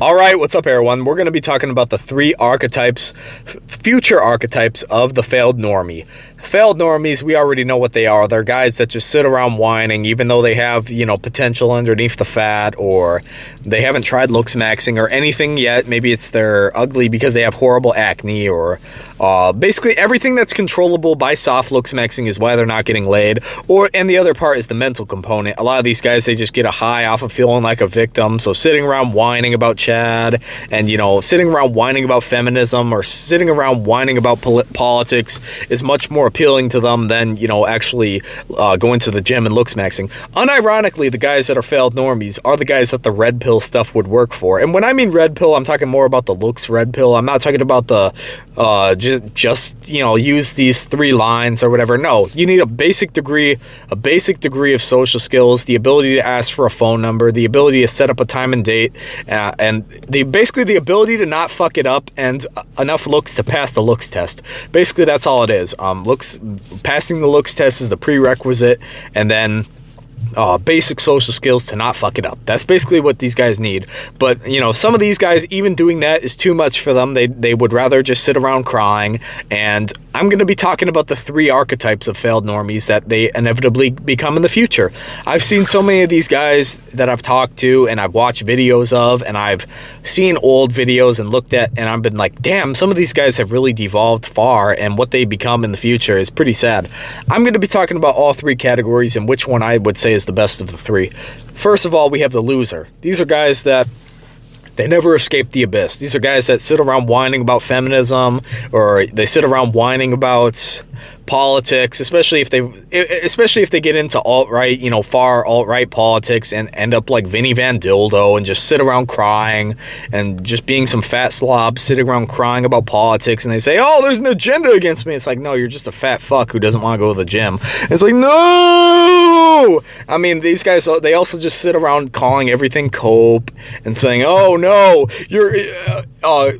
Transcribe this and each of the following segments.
All right, what's up, everyone? We're going to be talking about the three archetypes, future archetypes of the failed normie. Failed normies, we already know what they are. They're guys that just sit around whining, even though they have, you know, potential underneath the fat, or they haven't tried looks maxing or anything yet. Maybe it's they're ugly because they have horrible acne, or uh, basically everything that's controllable by soft looks maxing is why they're not getting laid. Or and the other part is the mental component. A lot of these guys they just get a high off of feeling like a victim. So sitting around whining about Chad, and you know, sitting around whining about feminism, or sitting around whining about politics is much more appealing to them than, you know, actually uh, going to the gym and looks maxing. Unironically, the guys that are failed normies are the guys that the red pill stuff would work for. And when I mean red pill, I'm talking more about the looks red pill. I'm not talking about the uh, just, just, you know, use these three lines or whatever. No, you need a basic degree, a basic degree of social skills, the ability to ask for a phone number, the ability to set up a time and date, uh, and the basically the ability to not fuck it up and enough looks to pass the looks test. Basically, that's all it is. Um, looks, passing the looks test is the prerequisite, and then uh, basic social skills to not fuck it up. That's basically what these guys need. But, you know, some of these guys, even doing that is too much for them. They, they would rather just sit around crying. And I'm going to be talking about the three archetypes of failed normies that they inevitably become in the future. I've seen so many of these guys that I've talked to and I've watched videos of and I've seen old videos and looked at and I've been like, damn, some of these guys have really devolved far and what they become in the future is pretty sad. I'm going to be talking about all three categories and which one I would say is is the best of the three. First of all, we have the loser. These are guys that they never escape the abyss. These are guys that sit around whining about feminism or they sit around whining about politics, especially if they, especially if they get into alt right, you know, far alt right politics and end up like Vinny Van Dildo and just sit around crying and just being some fat slob sitting around crying about politics. And they say, "Oh, there's an agenda against me." It's like, no, you're just a fat fuck who doesn't want to go to the gym. It's like, no. I mean, these guys, they also just sit around calling everything cope and saying, "Oh no, you're." Uh, uh,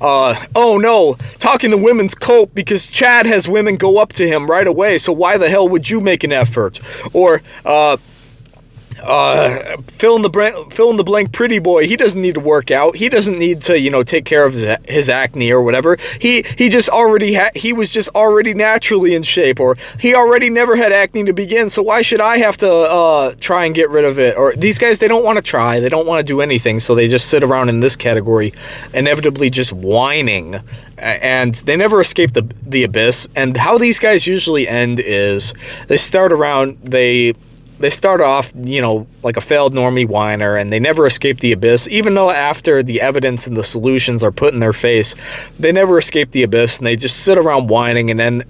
uh, oh no, talking to women's cope because Chad has women go up to him right away, so why the hell would you make an effort? Or, uh, uh, fill in the blank, fill in the blank pretty boy. He doesn't need to work out. He doesn't need to, you know, take care of his, his acne or whatever. He he just already had he was just already naturally in shape, or he already never had acne to begin. So why should I have to uh, try and get rid of it? Or these guys, they don't want to try. They don't want to do anything. So they just sit around in this category, inevitably just whining, and they never escape the the abyss. And how these guys usually end is they start around they they start off, you know, like a failed normie whiner, and they never escape the abyss. Even though after the evidence and the solutions are put in their face, they never escape the abyss, and they just sit around whining. And then,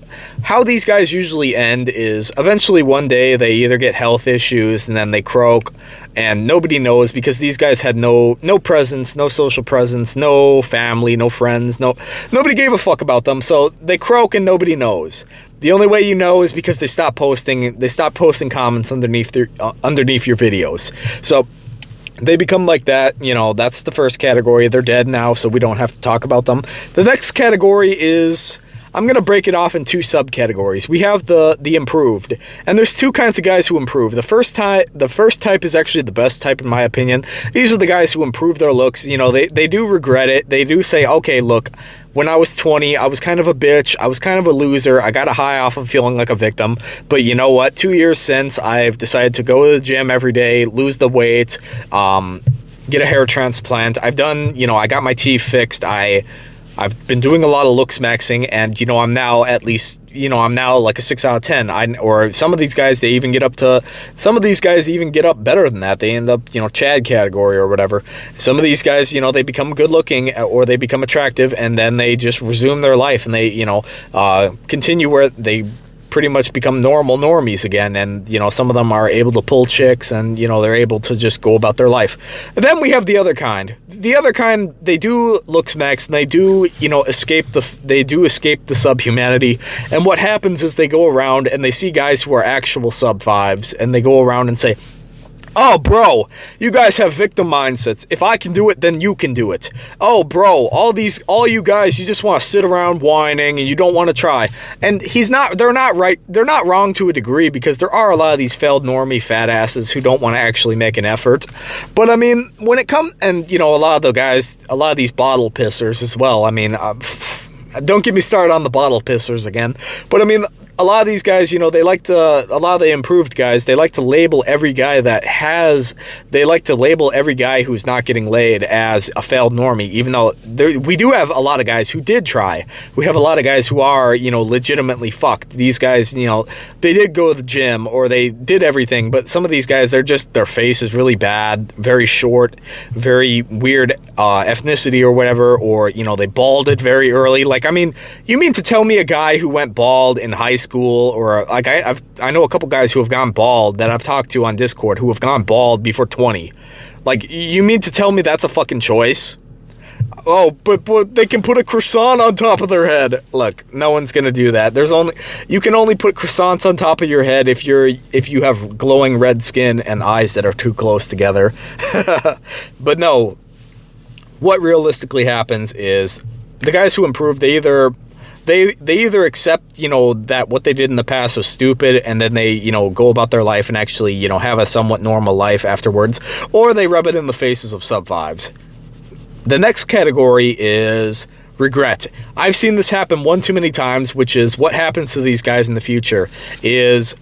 how these guys usually end is eventually one day they either get health issues, and then they croak, and nobody knows because these guys had no no presence, no social presence, no family, no friends, no nobody gave a fuck about them. So they croak, and nobody knows. The only way you know is because they stop posting. They stop posting comments underneath their uh, underneath your videos. So they become like that. You know, that's the first category. They're dead now, so we don't have to talk about them. The next category is I'm going to break it off in two subcategories. We have the the improved. And there's two kinds of guys who improve. The first type the first type is actually the best type in my opinion. These are the guys who improve their looks. You know, they they do regret it. They do say, "Okay, look, when I was 20, I was kind of a bitch. I was kind of a loser. I got a high off of feeling like a victim. But you know what? 2 years since I've decided to go to the gym every day, lose the weight, um get a hair transplant. I've done, you know, I got my teeth fixed. I I've been doing a lot of looks maxing, and you know I'm now at least you know I'm now like a six out of ten. I or some of these guys they even get up to some of these guys even get up better than that. They end up you know Chad category or whatever. Some of these guys you know they become good looking or they become attractive, and then they just resume their life and they you know uh, continue where they pretty much become normal normies again and you know some of them are able to pull chicks and you know they're able to just go about their life. And then we have the other kind. The other kind they do looks max and they do you know escape the they do escape the subhumanity. And what happens is they go around and they see guys who are actual sub fives and they go around and say Oh, bro, you guys have victim mindsets. If I can do it, then you can do it. Oh, bro, all these, all you guys, you just want to sit around whining and you don't want to try. And he's not, they're not right, they're not wrong to a degree because there are a lot of these failed normie fat asses who don't want to actually make an effort. But I mean, when it comes, and you know, a lot of the guys, a lot of these bottle pissers as well. I mean, uh, don't get me started on the bottle pissers again. But I mean, a lot of these guys, you know, they like to, a lot of the improved guys, they like to label every guy that has, they like to label every guy who's not getting laid as a failed normie, even though there, we do have a lot of guys who did try. We have a lot of guys who are, you know, legitimately fucked. These guys, you know, they did go to the gym or they did everything, but some of these guys, they're just, their face is really bad, very short, very weird uh, ethnicity or whatever, or, you know, they balded very early. Like, I mean, you mean to tell me a guy who went bald in high school school or like I, I've I know a couple guys who have gone bald that I've talked to on Discord who have gone bald before 20. Like you mean to tell me that's a fucking choice? Oh, but, but they can put a croissant on top of their head. Look, no one's gonna do that. There's only you can only put croissants on top of your head if you're if you have glowing red skin and eyes that are too close together. but no, what realistically happens is the guys who improve they either they they either accept you know that what they did in the past was stupid and then they you know go about their life and actually you know have a somewhat normal life afterwards or they rub it in the faces of sub fives. The next category is regret. I've seen this happen one too many times which is what happens to these guys in the future is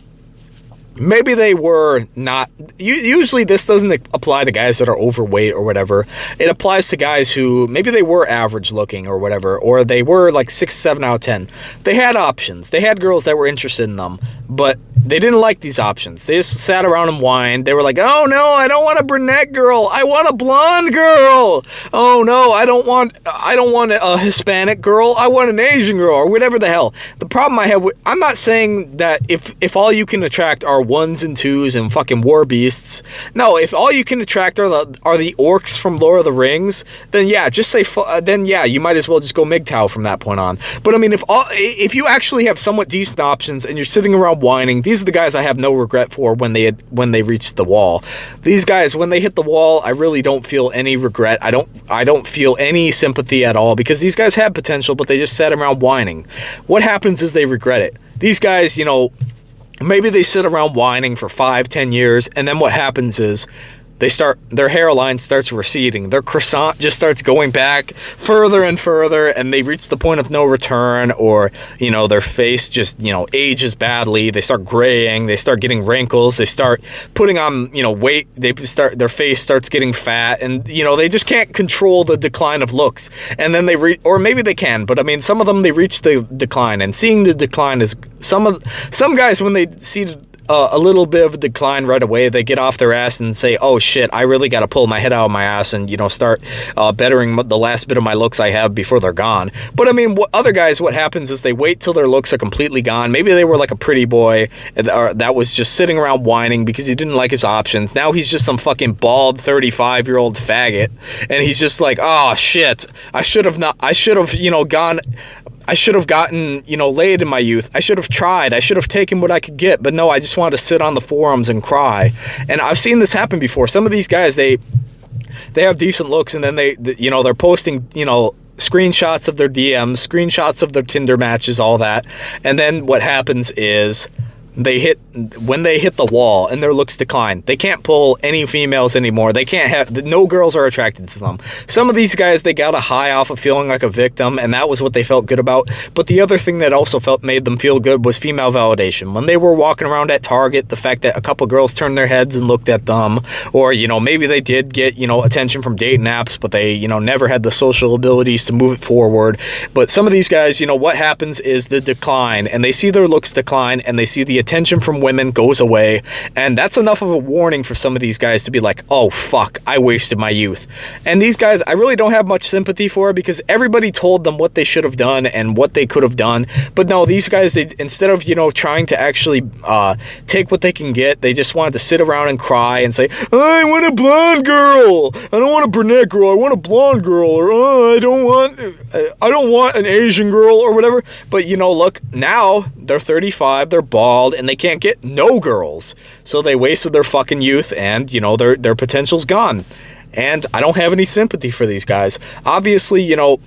maybe they were not usually this doesn't apply to guys that are overweight or whatever. It applies to guys who maybe they were average looking or whatever or they were like six seven out of ten. They had options. They had girls that were interested in them but they didn't like these options. They just sat around and whined. They were like, oh no, I don't want a brunette girl. I want a blonde girl. Oh no, I don't want, I don't want a Hispanic girl. I want an Asian girl or whatever the hell. The problem I have, with, I'm not saying that if, if all you can attract are ones and twos and fucking war beasts. No, if all you can attract are the, are the orcs from Lord of the Rings, then yeah, just say, uh, then yeah, you might as well just go MGTOW from that point on. But I mean, if all, if you actually have somewhat decent options and you're sitting around whining, these are the guys I have no regret for when they had, when they reached the wall. These guys, when they hit the wall, I really don't feel any regret. I don't I don't feel any sympathy at all because these guys had potential, but they just sat around whining. What happens is they regret it. These guys, you know, maybe they sit around whining for five, ten years, and then what happens is they start their hairline starts receding. Their croissant just starts going back further and further and they reach the point of no return or you know their face just you know ages badly. They start graying. They start getting wrinkles. They start putting on you know weight. They start their face starts getting fat and you know they just can't control the decline of looks. And then they re or maybe they can but i mean some of them they reach the decline and seeing the decline is some of some guys when they see uh, a little bit of a decline right away. They get off their ass and say, "Oh shit, I really got to pull my head out of my ass and you know start uh, bettering the last bit of my looks I have before they're gone." But I mean, what, other guys, what happens is they wait till their looks are completely gone. Maybe they were like a pretty boy that was just sitting around whining because he didn't like his options. Now he's just some fucking bald 35 year old faggot, and he's just like, "Oh shit, I should have not. I should have you know gone." I should have gotten, you know, laid in my youth. I should have tried. I should have taken what I could get. But no, I just wanted to sit on the forums and cry. And I've seen this happen before. Some of these guys, they they have decent looks and then they, you know, they're posting, you know, screenshots of their DMs, screenshots of their Tinder matches, all that. And then what happens is they hit when they hit the wall and their looks decline they can't pull any females anymore. They can't have no girls are attracted to them. Some of these guys they got a high off of feeling like a victim and that was what they felt good about. But the other thing that also felt made them feel good was female validation. When they were walking around at target the fact that a couple girls turned their heads and looked at them or you know maybe they did get you know attention from dating apps but they you know never had the social abilities to move it forward. But some of these guys you know what happens is the decline and they see their looks decline and they see the attention from women goes away. And that's enough of a warning for some of these guys to be like, oh, fuck, I wasted my youth. And these guys, I really don't have much sympathy for because everybody told them what they should have done and what they could have done. But no, these guys, they, instead of, you know, trying to actually uh, take what they can get, they just wanted to sit around and cry and say, I want a blonde girl. I don't want a brunette girl. I want a blonde girl. Or, oh, I don't want, I don't want an Asian girl or whatever. But, you know, look, now they're 35, they're bald, and they can't get no girls. So they wasted their fucking youth and, you know, their, their potential's gone. And I don't have any sympathy for these guys. Obviously, you know,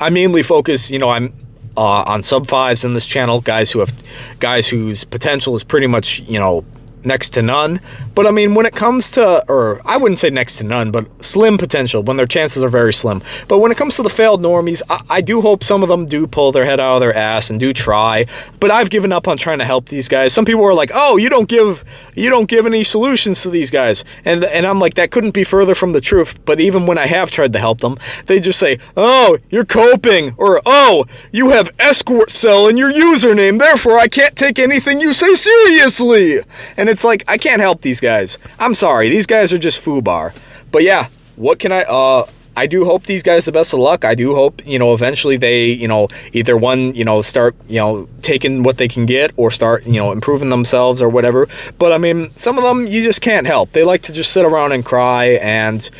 I mainly focus, you know, I'm uh, on sub fives in this channel, guys who have, guys whose potential is pretty much, you know, next to none. But I mean, when it comes to, or I wouldn't say next to none, but slim potential when their chances are very slim. But when it comes to the failed normies, I, I, do hope some of them do pull their head out of their ass and do try. But I've given up on trying to help these guys. Some people are like, "Oh, you don't give, you don't give any solutions to these guys," and and I'm like, that couldn't be further from the truth. But even when I have tried to help them, they just say, "Oh, you're coping," or "Oh, you have escort cell in your username, therefore I can't take anything you say seriously." And it's like, I can't help these guys. I'm sorry. These guys are just FUBAR. But yeah, what can I, uh, I do hope these guys the best of luck. I do hope, you know, eventually they, you know, either one, you know, start, you know, taking what they can get or start, you know, improving themselves or whatever. But I mean, some of them you just can't help. They like to just sit around and cry and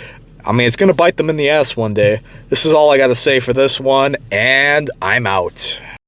I mean, it's going to bite them in the ass one day. This is all I got to say for this one, and I'm out.